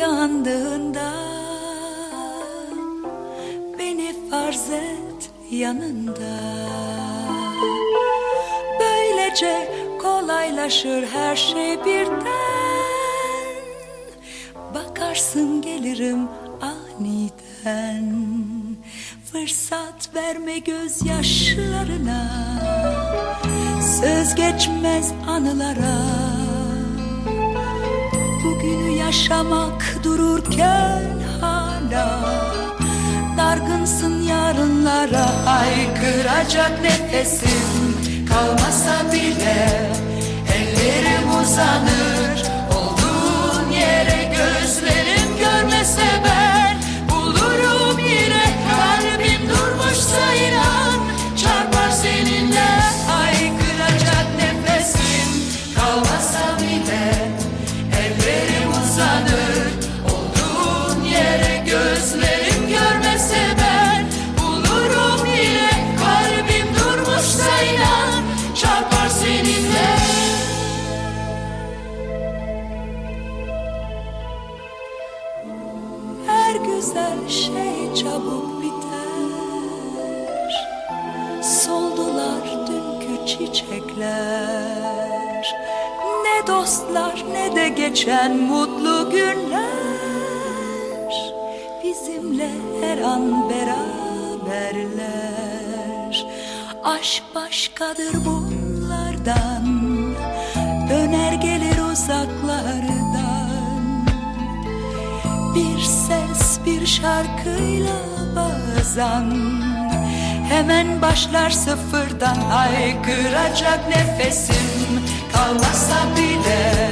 yandığında Beni farz et yanında. Böylece kolaylaşır her şey birden. Bakarsın gelirim aniden. Fırsat verme gözyaşlarına. Söz geçmez anılara Bugünü yaşamak dururken hala Dargınsın yarınlara Haykıracak nefesim kalmasa bile güzel şey çabuk biter. Soldular dünkü çiçekler. Ne dostlar ne de geçen mutlu günler. Bizimle her an beraberler. Aşk başkadır bunlardan bir şarkıyla bazen Hemen başlar sıfırdan haykıracak nefesim. Kalmasa bile